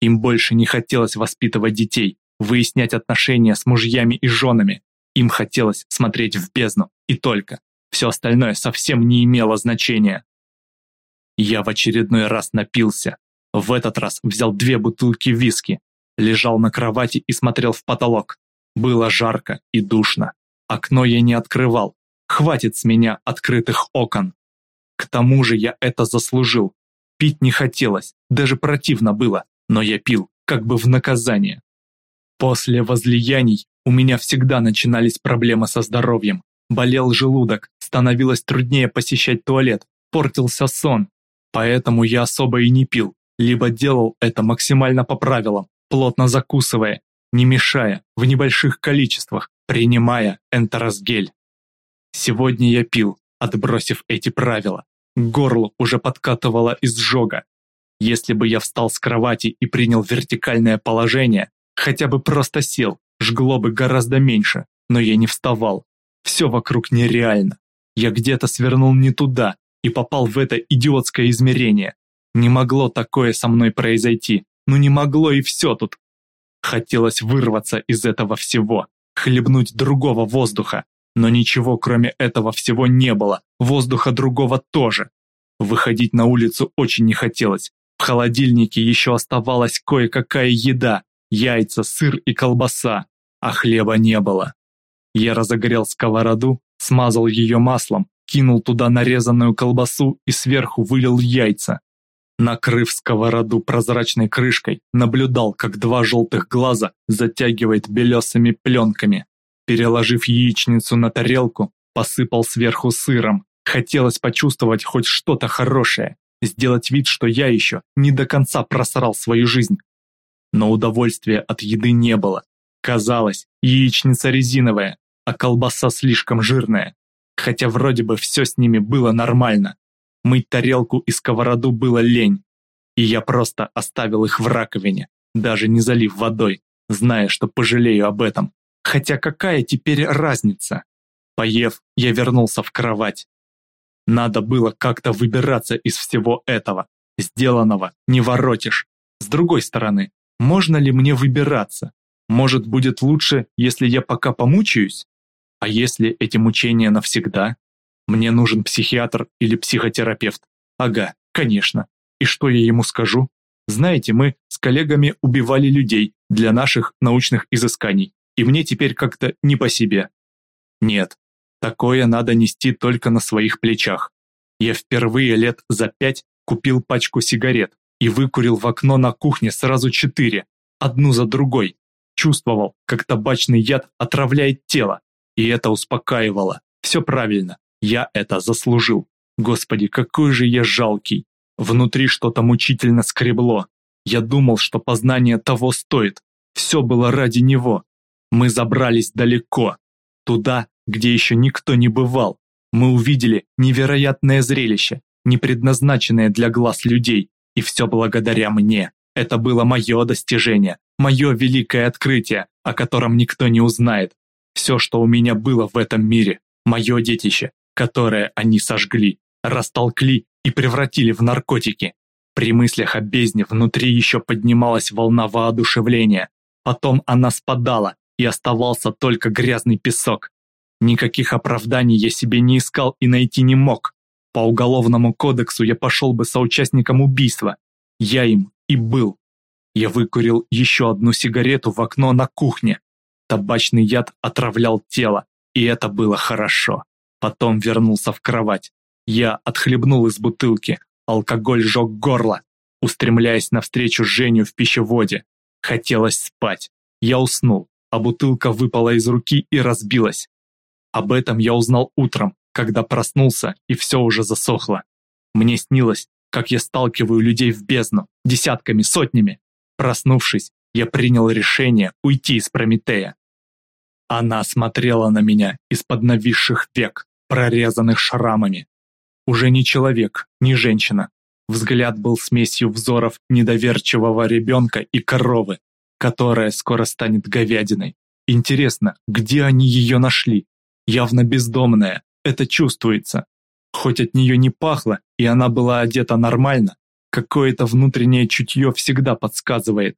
Им больше не хотелось воспитывать детей, выяснять отношения с мужьями и женами. Им хотелось смотреть в бездну, и только. Все остальное совсем не имело значения. Я в очередной раз напился. В этот раз взял две бутылки виски, лежал на кровати и смотрел в потолок. Было жарко и душно. Окно я не открывал. Хватит с меня открытых окон. К тому же я это заслужил. Пить не хотелось, даже противно было, но я пил, как бы в наказание. После возлияний у меня всегда начинались проблемы со здоровьем. Болел желудок, становилось труднее посещать туалет, портился сон. Поэтому я особо и не пил, либо делал это максимально по правилам, плотно закусывая, не мешая, в небольших количествах, принимая энтеросгель. Сегодня я пил, отбросив эти правила. К горлу уже подкатывало изжога. Если бы я встал с кровати и принял вертикальное положение, хотя бы просто сел, жгло бы гораздо меньше, но я не вставал. Все вокруг нереально. Я где-то свернул не туда и попал в это идиотское измерение. Не могло такое со мной произойти. Ну не могло и все тут. Хотелось вырваться из этого всего, хлебнуть другого воздуха. Но ничего кроме этого всего не было, воздуха другого тоже. Выходить на улицу очень не хотелось. Холодильнике еще оставалась кое-какая еда, яйца, сыр и колбаса, а хлеба не было. Я разогрел сковороду, смазал ее маслом, кинул туда нарезанную колбасу и сверху вылил яйца. Накрыв сковороду прозрачной крышкой, наблюдал, как два желтых глаза затягивает белесыми пленками. Переложив яичницу на тарелку, посыпал сверху сыром. Хотелось почувствовать хоть что-то хорошее, сделать вид, что я еще не до конца просрал свою жизнь. Но удовольствия от еды не было. Казалось, яичница резиновая, а колбаса слишком жирная. Хотя вроде бы все с ними было нормально. Мыть тарелку и сковороду было лень. И я просто оставил их в раковине, даже не залив водой, зная, что пожалею об этом. Хотя какая теперь разница? Поев, я вернулся в кровать. Надо было как-то выбираться из всего этого. Сделанного не воротишь. С другой стороны, можно ли мне выбираться? Может, будет лучше, если я пока помучаюсь? А если эти мучения навсегда? Мне нужен психиатр или психотерапевт. Ага, конечно. И что я ему скажу? Знаете, мы с коллегами убивали людей для наших научных изысканий, и мне теперь как-то не по себе. Нет, такое надо нести только на своих плечах. Я впервые лет за пять купил пачку сигарет и выкурил в окно на кухне сразу четыре, одну за другой. Чувствовал, как табачный яд отравляет тело, и это успокаивало. Все правильно, я это заслужил. Господи, какой же я жалкий. Внутри что-то мучительно скребло. Я думал, что познание того стоит. Все было ради него. Мы забрались далеко. Туда, где еще никто не бывал. Мы увидели невероятное зрелище, не предназначенное для глаз людей. И все благодаря мне. Это было мое достижение, мое великое открытие, о котором никто не узнает. Все, что у меня было в этом мире, мое детище, которое они сожгли, растолкли и превратили в наркотики. При мыслях о бездне внутри еще поднималась волна воодушевления. Потом она спадала, и оставался только грязный песок. Никаких оправданий я себе не искал и найти не мог. По уголовному кодексу я пошел бы соучастником убийства. Я им и был. Я выкурил еще одну сигарету в окно на кухне. Табачный яд отравлял тело, и это было хорошо. Потом вернулся в кровать. Я отхлебнул из бутылки. Алкоголь жег горло, устремляясь навстречу Женю в пищеводе. Хотелось спать. Я уснул, а бутылка выпала из руки и разбилась. Об этом я узнал утром, когда проснулся, и все уже засохло. Мне снилось, как я сталкиваю людей в бездну, десятками, сотнями. Проснувшись, я принял решение уйти из Прометея. Она смотрела на меня из-под нависших век, прорезанных шрамами. Уже не человек, не женщина. Взгляд был смесью взоров недоверчивого ребенка и коровы, которая скоро станет говядиной. Интересно, где они ее нашли? Явно бездомная, это чувствуется. Хоть от нее не пахло, и она была одета нормально, Какое-то внутреннее чутье всегда подсказывает,